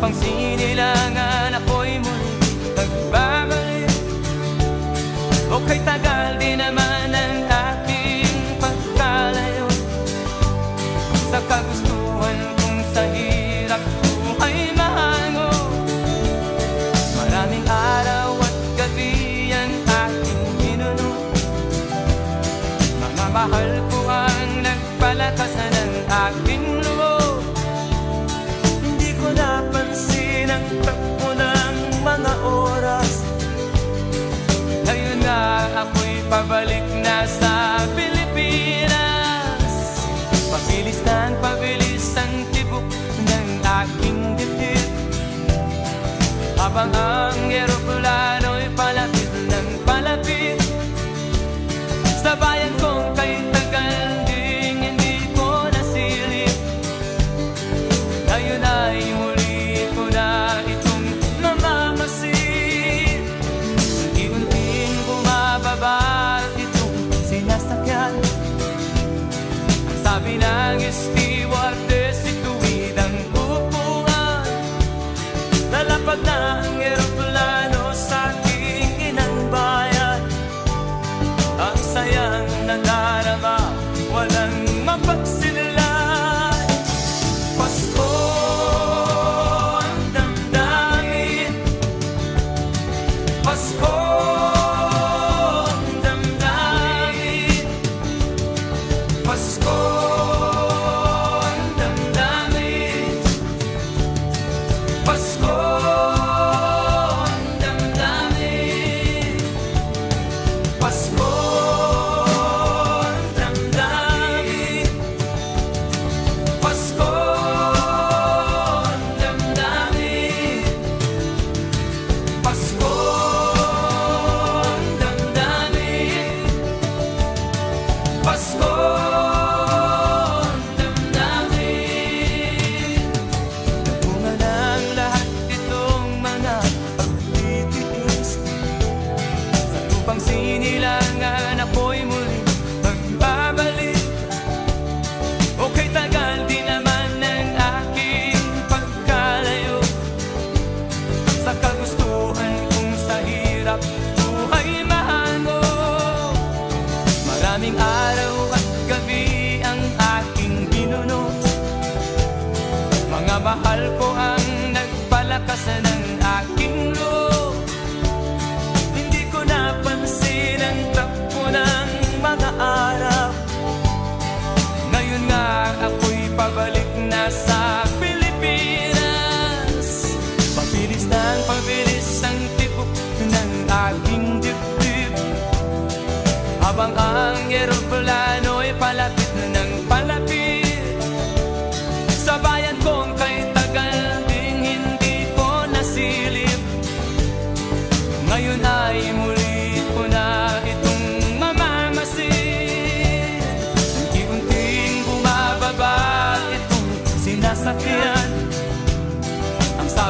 pansinin ang pinag-isip Pasko. Minamahal ko ang nagpalakas ng aking loob. Hindi ko napansin ang takbo ng mga araw Ngayon nga ako'y pabalik na sa Pilipinas. Pabilis na ang pabilis ang tibok ng aking dibdib. Habang ang aeroplano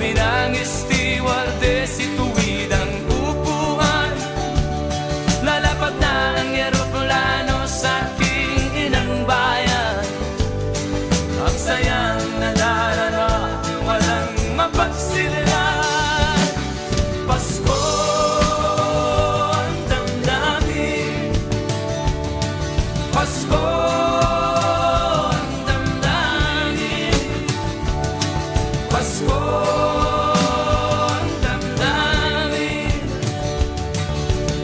binangis tiwala